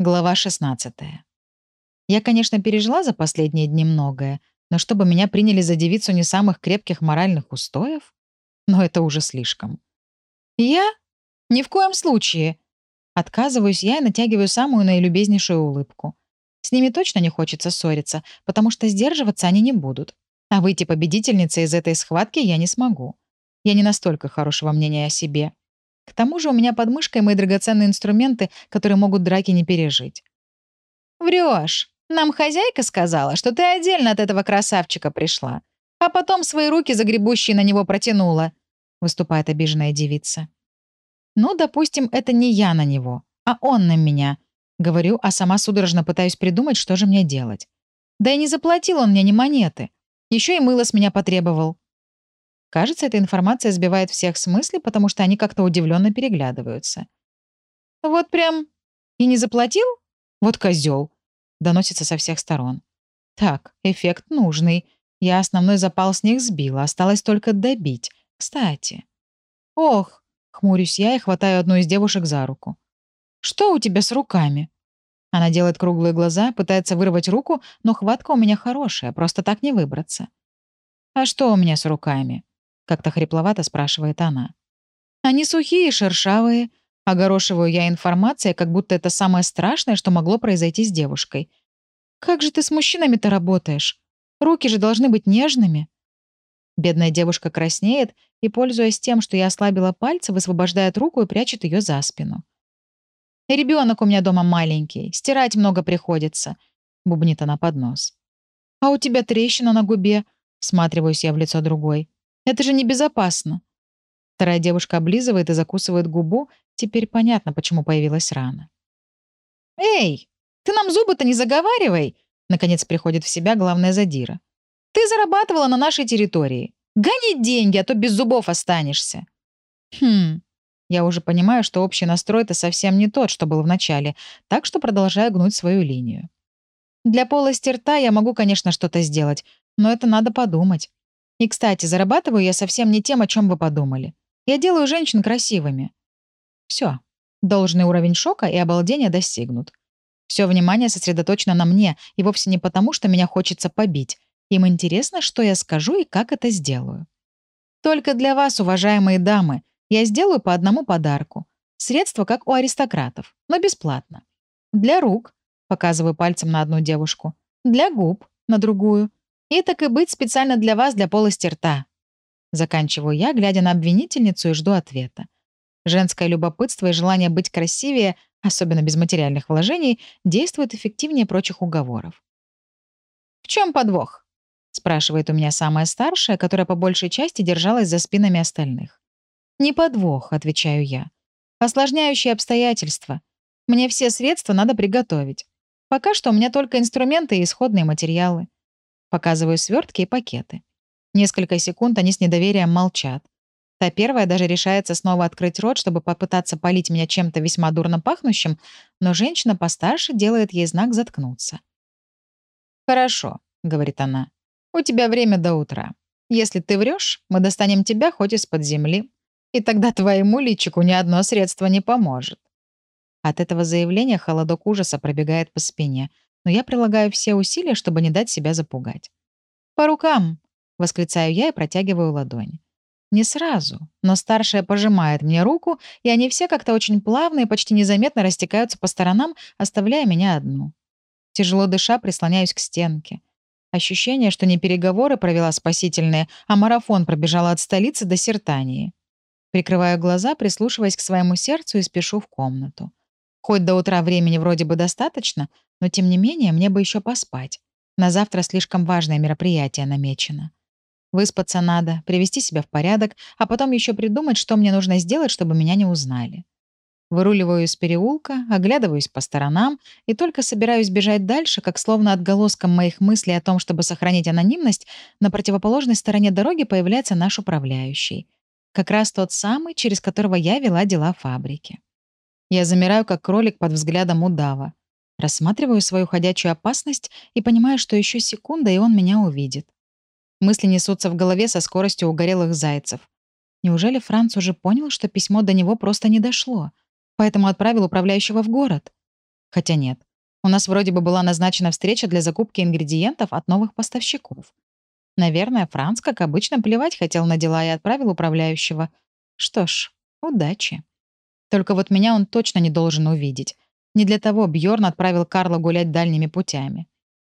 Глава 16. Я, конечно, пережила за последние дни многое, но чтобы меня приняли за девицу не самых крепких моральных устоев? Но это уже слишком. Я? Ни в коем случае. Отказываюсь я и натягиваю самую наилюбезнейшую улыбку. С ними точно не хочется ссориться, потому что сдерживаться они не будут. А выйти победительницей из этой схватки я не смогу. Я не настолько хорошего мнения о себе. К тому же у меня под мышкой мои драгоценные инструменты, которые могут драки не пережить. Врешь. Нам хозяйка сказала, что ты отдельно от этого красавчика пришла, а потом свои руки загребущие на него протянула», — выступает обиженная девица. «Ну, допустим, это не я на него, а он на меня», — говорю, а сама судорожно пытаюсь придумать, что же мне делать. Да и не заплатил он мне ни монеты. Еще и мыло с меня потребовал. Кажется, эта информация сбивает всех с мысли, потому что они как-то удивленно переглядываются. «Вот прям и не заплатил? Вот козел!» Доносится со всех сторон. «Так, эффект нужный. Я основной запал с них сбила, осталось только добить. Кстати». «Ох!» — хмурюсь я и хватаю одну из девушек за руку. «Что у тебя с руками?» Она делает круглые глаза, пытается вырвать руку, но хватка у меня хорошая, просто так не выбраться. «А что у меня с руками?» Как-то хрипловато спрашивает она. Они сухие, шершавые. Огорошиваю я информацией, как будто это самое страшное, что могло произойти с девушкой. «Как же ты с мужчинами-то работаешь? Руки же должны быть нежными». Бедная девушка краснеет и, пользуясь тем, что я ослабила пальцы, высвобождает руку и прячет ее за спину. Ребенок у меня дома маленький, стирать много приходится», — бубнит она под нос. «А у тебя трещина на губе», — всматриваюсь я в лицо другой. Это же небезопасно. Вторая девушка облизывает и закусывает губу. Теперь понятно, почему появилась рана. «Эй, ты нам зубы-то не заговаривай!» Наконец приходит в себя главная задира. «Ты зарабатывала на нашей территории. Гони деньги, а то без зубов останешься». «Хм, я уже понимаю, что общий настрой-то совсем не тот, что был в начале, так что продолжаю гнуть свою линию. Для полости рта я могу, конечно, что-то сделать, но это надо подумать. И, кстати, зарабатываю я совсем не тем, о чем вы подумали. Я делаю женщин красивыми. Все. Должный уровень шока и обалдения достигнут. Все внимание сосредоточено на мне, и вовсе не потому, что меня хочется побить. Им интересно, что я скажу и как это сделаю. Только для вас, уважаемые дамы, я сделаю по одному подарку. Средство, как у аристократов, но бесплатно. Для рук, показываю пальцем на одну девушку, для губ, на другую, и так и быть специально для вас, для полости рта. Заканчиваю я, глядя на обвинительницу и жду ответа. Женское любопытство и желание быть красивее, особенно без материальных вложений, действует эффективнее прочих уговоров. «В чем подвох?» — спрашивает у меня самая старшая, которая по большей части держалась за спинами остальных. «Не подвох», — отвечаю я. «Осложняющие обстоятельства. Мне все средства надо приготовить. Пока что у меня только инструменты и исходные материалы. Показываю свертки и пакеты. Несколько секунд они с недоверием молчат. Та первая даже решается снова открыть рот, чтобы попытаться полить меня чем-то весьма дурно пахнущим, но женщина постарше делает ей знак заткнуться. «Хорошо», — говорит она. «У тебя время до утра. Если ты врешь, мы достанем тебя хоть из-под земли, и тогда твоему личику ни одно средство не поможет». От этого заявления холодок ужаса пробегает по спине — но я прилагаю все усилия, чтобы не дать себя запугать. «По рукам!» — восклицаю я и протягиваю ладонь. Не сразу, но старшая пожимает мне руку, и они все как-то очень плавно и почти незаметно растекаются по сторонам, оставляя меня одну. Тяжело дыша, прислоняюсь к стенке. Ощущение, что не переговоры провела спасительные, а марафон пробежала от столицы до Сертании. Прикрываю глаза, прислушиваясь к своему сердцу и спешу в комнату. Хоть до утра времени вроде бы достаточно, но тем не менее мне бы еще поспать. На завтра слишком важное мероприятие намечено. Выспаться надо, привести себя в порядок, а потом еще придумать, что мне нужно сделать, чтобы меня не узнали. Выруливаю из переулка, оглядываюсь по сторонам и только собираюсь бежать дальше, как словно отголоском моих мыслей о том, чтобы сохранить анонимность, на противоположной стороне дороги появляется наш управляющий. Как раз тот самый, через которого я вела дела фабрики. Я замираю, как кролик под взглядом удава. Рассматриваю свою ходячую опасность и понимаю, что еще секунда, и он меня увидит. Мысли несутся в голове со скоростью угорелых зайцев. Неужели Франц уже понял, что письмо до него просто не дошло, поэтому отправил управляющего в город? Хотя нет. У нас вроде бы была назначена встреча для закупки ингредиентов от новых поставщиков. Наверное, Франц, как обычно, плевать хотел на дела и отправил управляющего. Что ж, удачи. Только вот меня он точно не должен увидеть. Не для того Бьорн отправил Карла гулять дальними путями.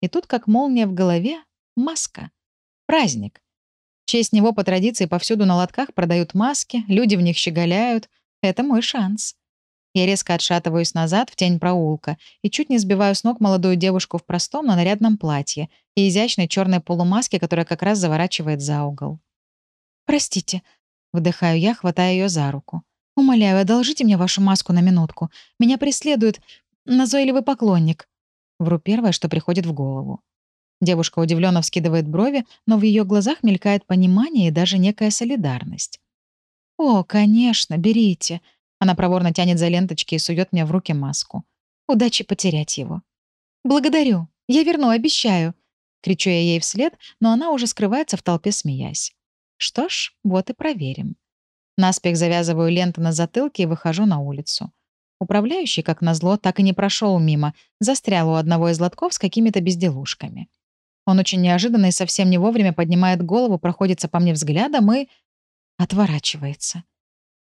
И тут, как молния в голове, маска. Праздник. В честь него по традиции повсюду на лотках продают маски, люди в них щеголяют. Это мой шанс. Я резко отшатываюсь назад в тень проулка и чуть не сбиваю с ног молодую девушку в простом, но нарядном платье и изящной черной полумаске, которая как раз заворачивает за угол. «Простите», — выдыхаю я, хватая ее за руку. «Умоляю, одолжите мне вашу маску на минутку. Меня преследует назойливый поклонник». Вру первое, что приходит в голову. Девушка удивленно вскидывает брови, но в ее глазах мелькает понимание и даже некая солидарность. «О, конечно, берите», она проворно тянет за ленточки и сует мне в руки маску. Удачи потерять его. «Благодарю. Я верну, обещаю». Кричу я ей вслед, но она уже скрывается в толпе, смеясь. Что ж, вот и проверим. Наспех завязываю ленту на затылке и выхожу на улицу. Управляющий, как назло, так и не прошел мимо, застрял у одного из лотков с какими-то безделушками. Он очень неожиданно и совсем не вовремя поднимает голову, проходится по мне взглядом и... отворачивается.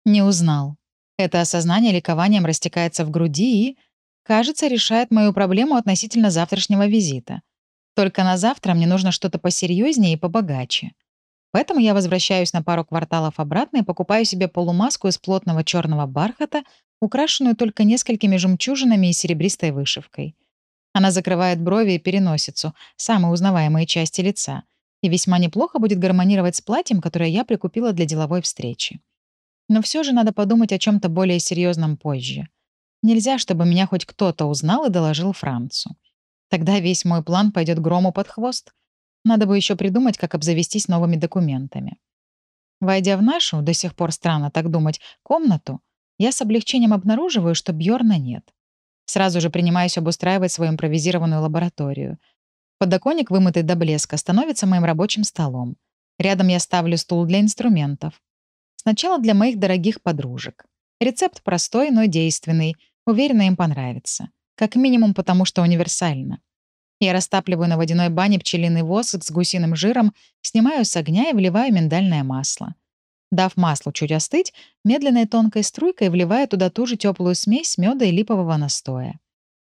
Не узнал. Это осознание ликованием растекается в груди и, кажется, решает мою проблему относительно завтрашнего визита. Только на завтра мне нужно что-то посерьезнее и побогаче. Поэтому я возвращаюсь на пару кварталов обратно и покупаю себе полумаску из плотного черного бархата, украшенную только несколькими жемчужинами и серебристой вышивкой. Она закрывает брови и переносицу, самые узнаваемые части лица, и весьма неплохо будет гармонировать с платьем, которое я прикупила для деловой встречи. Но все же надо подумать о чем то более серьезном позже. Нельзя, чтобы меня хоть кто-то узнал и доложил Францу. Тогда весь мой план пойдет грому под хвост. Надо бы еще придумать, как обзавестись новыми документами. Войдя в нашу, до сих пор странно так думать, комнату, я с облегчением обнаруживаю, что Бьорна нет. Сразу же принимаюсь обустраивать свою импровизированную лабораторию. Подоконник, вымытый до блеска, становится моим рабочим столом. Рядом я ставлю стул для инструментов. Сначала для моих дорогих подружек. Рецепт простой, но действенный. Уверена, им понравится. Как минимум потому, что универсально. Я растапливаю на водяной бане пчелиный воск с гусиным жиром, снимаю с огня и вливаю миндальное масло. Дав маслу чуть остыть, медленной тонкой струйкой вливаю туда ту же теплую смесь меда и липового настоя.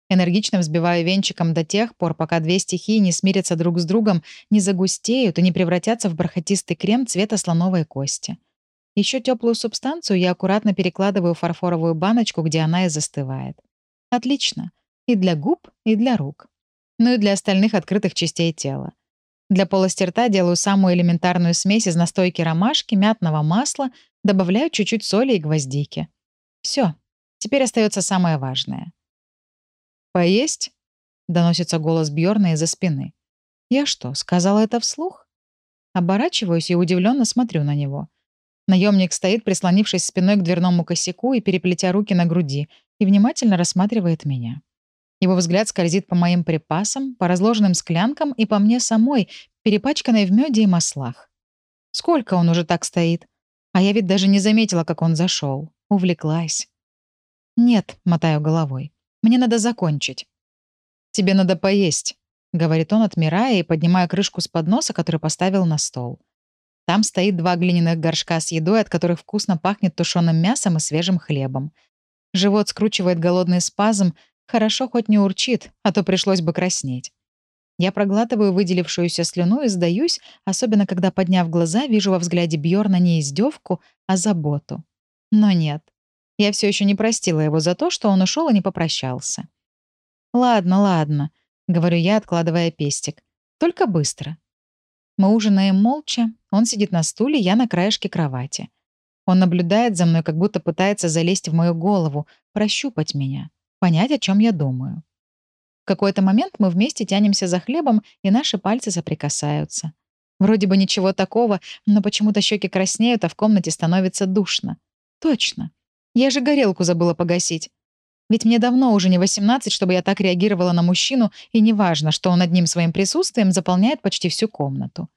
Энергично взбиваю венчиком до тех пор, пока две стихии не смирятся друг с другом, не загустеют и не превратятся в бархатистый крем цвета слоновой кости. Еще теплую субстанцию я аккуратно перекладываю в фарфоровую баночку, где она и застывает. Отлично. И для губ, и для рук. Ну и для остальных открытых частей тела. Для полости рта делаю самую элементарную смесь из настойки ромашки, мятного масла, добавляю чуть-чуть соли и гвоздики. Все. Теперь остается самое важное. «Поесть?» — доносится голос Бьорна из-за спины. «Я что, сказала это вслух?» Оборачиваюсь и удивленно смотрю на него. Наемник стоит, прислонившись спиной к дверному косяку и переплетя руки на груди, и внимательно рассматривает меня. Его взгляд скользит по моим припасам, по разложенным склянкам и по мне самой, перепачканной в меде и маслах. Сколько он уже так стоит? А я ведь даже не заметила, как он зашел. Увлеклась. «Нет», — мотаю головой. «Мне надо закончить». «Тебе надо поесть», — говорит он, отмирая и поднимая крышку с подноса, который поставил на стол. Там стоит два глиняных горшка с едой, от которых вкусно пахнет тушеным мясом и свежим хлебом. Живот скручивает голодный спазм, хорошо хоть не урчит, а то пришлось бы краснеть. Я проглатываю выделившуюся слюну и сдаюсь, особенно когда, подняв глаза, вижу во взгляде Бьорна не издевку, а заботу. Но нет. Я все еще не простила его за то, что он ушел и не попрощался. «Ладно, ладно», — говорю я, откладывая пестик. «Только быстро. Мы ужинаем молча. Он сидит на стуле, я на краешке кровати. Он наблюдает за мной, как будто пытается залезть в мою голову, прощупать меня, понять, о чем я думаю. В какой-то момент мы вместе тянемся за хлебом, и наши пальцы соприкасаются. Вроде бы ничего такого, но почему-то щеки краснеют, а в комнате становится душно. Точно. Я же горелку забыла погасить. Ведь мне давно уже не 18, чтобы я так реагировала на мужчину, и неважно, что он одним своим присутствием заполняет почти всю комнату.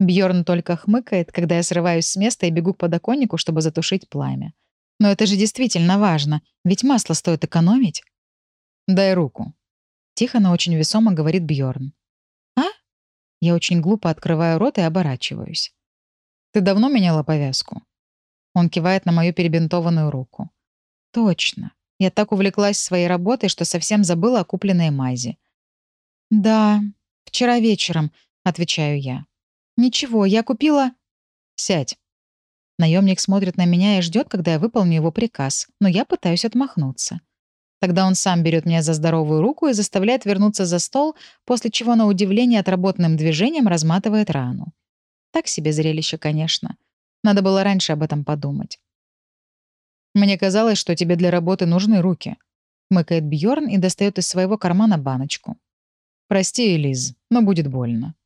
Бьорн только хмыкает, когда я срываюсь с места и бегу к подоконнику, чтобы затушить пламя. Но это же действительно важно, ведь масло стоит экономить. Дай руку. Тихо, но очень весомо говорит Бьорн. А? Я очень глупо открываю рот и оборачиваюсь. Ты давно меняла повязку? Он кивает на мою перебинтованную руку. Точно. Я так увлеклась своей работой, что совсем забыла о купленной мази. Да, вчера вечером, отвечаю я. Ничего, я купила... Сядь. Наемник смотрит на меня и ждет, когда я выполню его приказ, но я пытаюсь отмахнуться. Тогда он сам берет меня за здоровую руку и заставляет вернуться за стол, после чего на удивление отработанным движением разматывает рану. Так себе зрелище, конечно. Надо было раньше об этом подумать. «Мне казалось, что тебе для работы нужны руки», — мыкает Бьорн и достает из своего кармана баночку. «Прости, Элиз, но будет больно».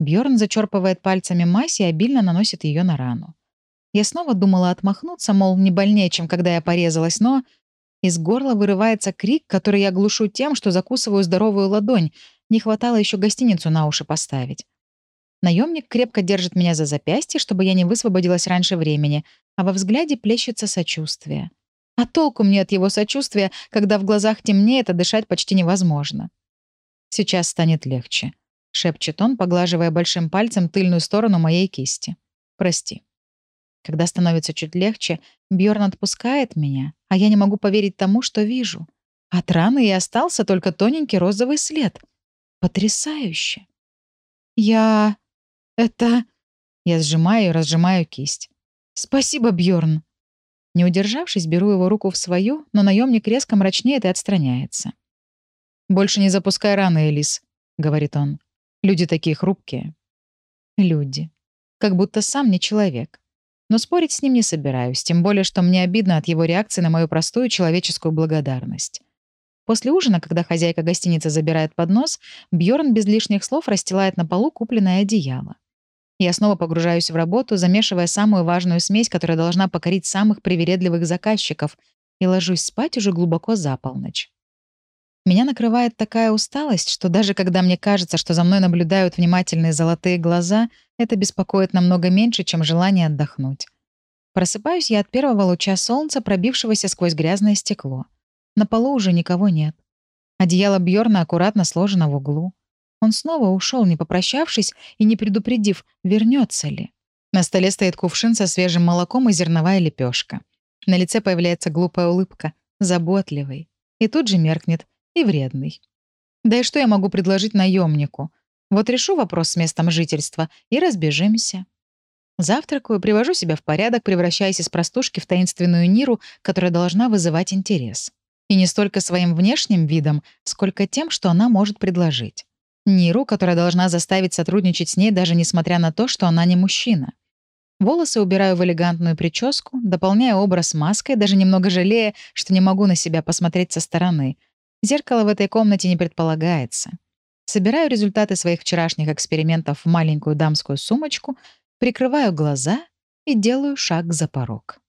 Бьорн зачерпывает пальцами мазь и обильно наносит ее на рану. Я снова думала отмахнуться, мол, не больнее, чем когда я порезалась, но из горла вырывается крик, который я глушу тем, что закусываю здоровую ладонь. Не хватало еще гостиницу на уши поставить. Наемник крепко держит меня за запястье, чтобы я не высвободилась раньше времени, а во взгляде плещется сочувствие. А толку мне от его сочувствия, когда в глазах темнеет, а дышать почти невозможно. Сейчас станет легче, шепчет он, поглаживая большим пальцем тыльную сторону моей кисти. Прости. Когда становится чуть легче, Бьорн отпускает меня, а я не могу поверить тому, что вижу. От раны и остался только тоненький розовый след. Потрясающе. Я... это... Я сжимаю и разжимаю кисть. Спасибо, Бьорн. Не удержавшись, беру его руку в свою, но наемник резко мрачнеет и отстраняется. «Больше не запускай раны, Элис», — говорит он. «Люди такие хрупкие». Люди. Как будто сам не человек. Но спорить с ним не собираюсь, тем более, что мне обидно от его реакции на мою простую человеческую благодарность. После ужина, когда хозяйка гостиницы забирает поднос, Бьорн без лишних слов расстилает на полу купленное одеяло. Я снова погружаюсь в работу, замешивая самую важную смесь, которая должна покорить самых привередливых заказчиков, и ложусь спать уже глубоко за полночь. Меня накрывает такая усталость, что даже когда мне кажется, что за мной наблюдают внимательные золотые глаза, это беспокоит намного меньше, чем желание отдохнуть. Просыпаюсь я от первого луча солнца, пробившегося сквозь грязное стекло. На полу уже никого нет. Одеяло Бьорна аккуратно сложено в углу. Он снова ушел, не попрощавшись и не предупредив, вернется ли. На столе стоит кувшин со свежим молоком и зерновая лепешка. На лице появляется глупая улыбка, заботливый. И тут же меркнет, и вредный. Да и что я могу предложить наемнику? Вот решу вопрос с местом жительства и разбежимся. Завтракаю, привожу себя в порядок, превращаясь из простушки в таинственную Ниру, которая должна вызывать интерес. И не столько своим внешним видом, сколько тем, что она может предложить. Ниру, которая должна заставить сотрудничать с ней, даже несмотря на то, что она не мужчина. Волосы убираю в элегантную прическу, дополняя образ маской, даже немного жалея, что не могу на себя посмотреть со стороны, Зеркала в этой комнате не предполагается. Собираю результаты своих вчерашних экспериментов в маленькую дамскую сумочку, прикрываю глаза и делаю шаг за порог.